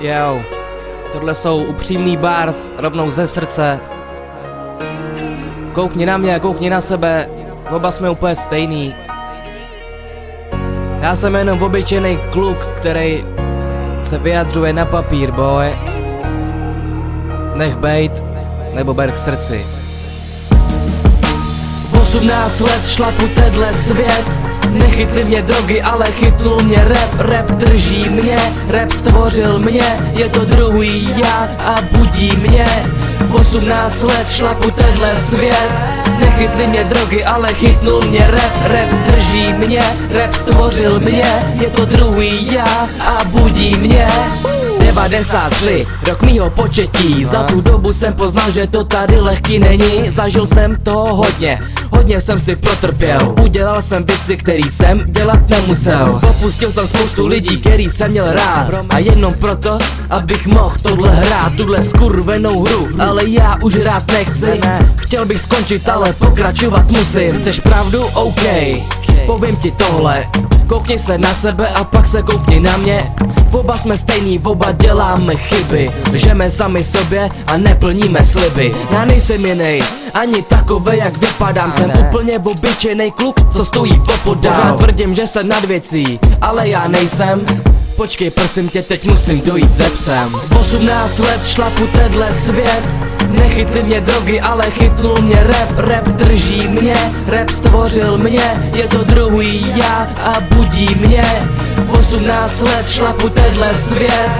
Jo, tohle jsou upřímný bars rovnou ze srdce. Koukni na mě, koukni na sebe, oba jsme úplně stejný. Já jsem jenom obyčejný kluk, který se vyjadřuje na papír, boy. Nech bejt, nebo ber k srdci. V 18 let šlapu tenhle svět Nechytli mě drogy, ale chytnul mě rap. Rap drží mě, rap stvořil mě. Je to druhý já a budí mě. V 18 let šlapu tenhle svět. Nechytli mě drogy, ale chytnul mě rap. Rap drží mě, rap stvořil mě. Je to druhý já a budí mě 93, rok mýho početí. Za tu dobu jsem poznal, že to tady lehký není. Zažil jsem toho hodně, hodně jsem si protrpěl. Udělal jsem věci, který jsem dělat nemusel. Popustil jsem spoustu lidí, který jsem měl rád. A jenom proto, abych mohl tohle hrát Tuhle skurvenou hru, ale já už rád nechci. Chtěl bych skončit, ale pokračovat musím. Chceš pravdu? OK, povím ti tohle Koukni se na sebe a pak se koukni na mě. Oba jsme stejný, oba děláme chyby. Žeme sami sobě a neplníme sliby. Já nejsem jiný, ani takový jak vypadám. Jsem úplně obyčejný kluk, co stojí opodál Já tvrdím, že jsem nad věcí, ale já nejsem Počkej, prosím tě, teď musím dojít ze psem. V 18 let šlapu tenhle svět. Nechytli mě drogy, ale chytnul mě rap. Rap drží mě, rap stvořil mě. Je to druhý já a budí mě. V 18 let šlapu tenhle svět.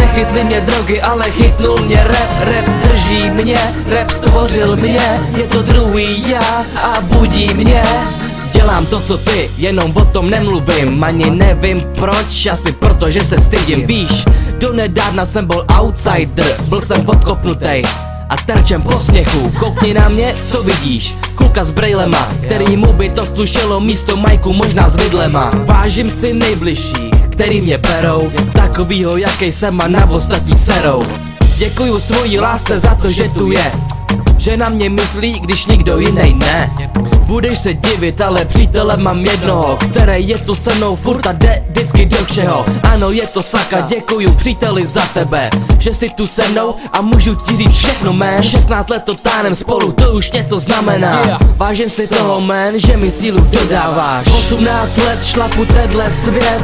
Nechytli mě drogy, ale chytnul mě rap. Rap drží mě, rap stvořil mě. Je to druhý já a budí mě Dělám to co ty, jenom o tom nemluvím. Ani nevím proč, asi proto, že se stydím. Víš, do nedávna jsem byl outsider Byl jsem odkopnutej a terčem posměchu. Koukni na mě, co vidíš? Kluka s brejlema, který mu by to vtušilo místo majku možná s vidlema. Vážím si nejbližších, který mě perou Takovýho, jaký jsem a na ostatní serou. Děkuju svojí lásce za to, že tu je Že na mě myslí, když nikdo jiný ne. Budeš se divit, ale přítele mám jednoho Který je tu se mnou furt a jde vždycky do všeho. Ano, je to Saka, děkuju příteli za tebe Že jsi tu se mnou a můžu ti říct všechno, man. 16 let to tánem spolu, to už něco znamená. Vážím si toho, man, že mi sílu dodáváš. 18 let šlapu tenhle svět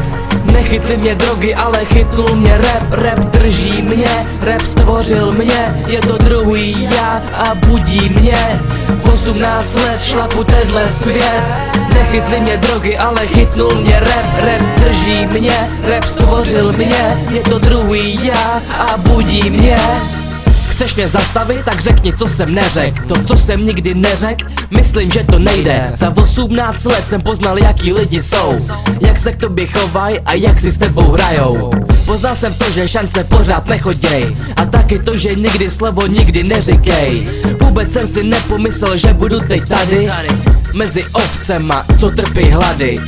Nechytli mě drogy, ale chytnul mě rap. Rap drží mě, rap stvořil mě Je to druhý já a budí mě. V 18 let šlapu tenhle svět. Nechytli mě drogy, ale chytnul mě rap. Rap drží mě, rap stvořil mě. Je to druhý já a budí mě Chceš mě zastavit, tak řekni, co jsem neřek To, co jsem nikdy neřek, myslím, že to nejde. Za 18 let jsem poznal, jaký lidi jsou. Jak se k tobě chovaj a jak si s tebou hrajou. Poznal jsem to, že šance pořád nechoděj. A taky to, že nikdy slovo nikdy neříkej. Vůbec jsem si nepomyslel, že budu teď tady. Mezi ovcema, co trpí hlady.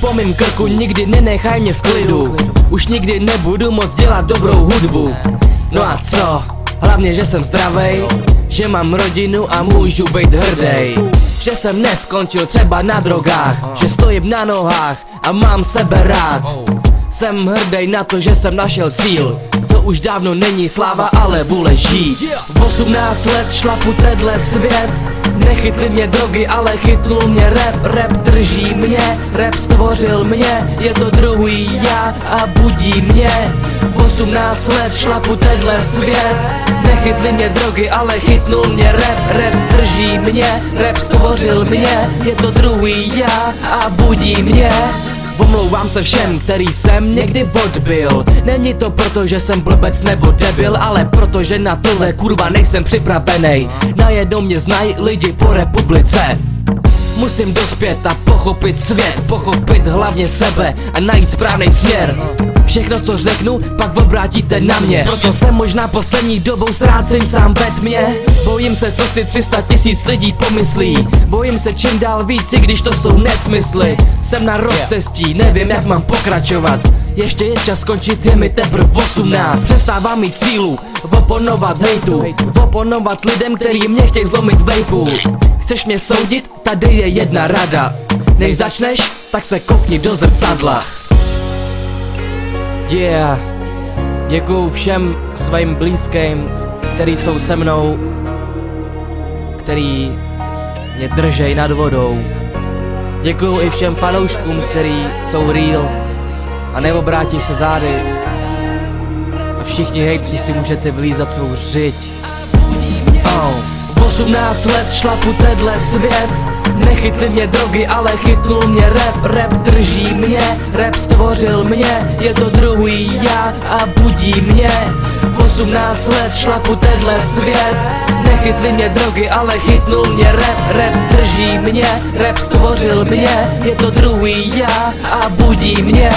Po mým krku nikdy nenechaj mě v klidu. Už nikdy nebudu moc dělat dobrou hudbu. No a co? Hlavně, že jsem zdravej Že mám rodinu a můžu být hrdej. Že jsem neskončil třeba na drogách Že stojím na nohách a mám sebe rád. Jsem hrdej na to, že jsem našel síl. To už dávno není sláva, ale vůle žít. V 18 let šlapu tenhle svět Nechytli mě drogy, ale chytnul mě rap. Rap drží mě, rap stvořil mě. Je to druhý já a budí mě. V 18 let šlapu tenhle svět. Nechytli mě drogy, ale chytnul mě rap. Rap drží mě, rap stvořil mě. Je to druhý já a budí mě Omlouvám se všem, který jsem někdy odbil. Není to proto, že jsem blbec nebo debil Ale proto, že na tohle kurva nejsem připravený Najednou mě znají lidi po republice Musím dospět a pochopit svět Pochopit hlavně sebe a najít správný směr. Všechno co řeknu, pak obrátíte na mě. Proto jsem možná poslední dobou ztrácím sám ve tmě. Bojím se, co si 300 tisíc lidí pomyslí. Bojím se čím dál víc, i když to jsou nesmysly. Jsem na rozcestí, nevím jak mám pokračovat. Ještě je čas skončit, je mi teprve 18 Přestávám mít sílu, oponovat hejtu. Oponovat lidem, který mě chtějí zlomit vejpu Chceš mě soudit? Tady je jedna rada Než začneš, tak se koukni do zrcadla Yeah Děkuju všem svým blízkým, který jsou se mnou, který mě držej nad vodou. Děkuju i všem fanouškům, který jsou real a neobrátí se zády. A všichni hejtři si můžete vlízat svou řiď. Oh. V 18 let šlapu tenhle svět. Nechytli mě drogy, ale chytnul mě rap. Rap drží mě, rap stvořil mě. Je to druhý já a budí mě. V 18 let šlapu tenhle svět. Nechytli mě drogy, ale chytnul mě rap. Rap drží mě, rap stvořil mě. Je to druhý já a budí mě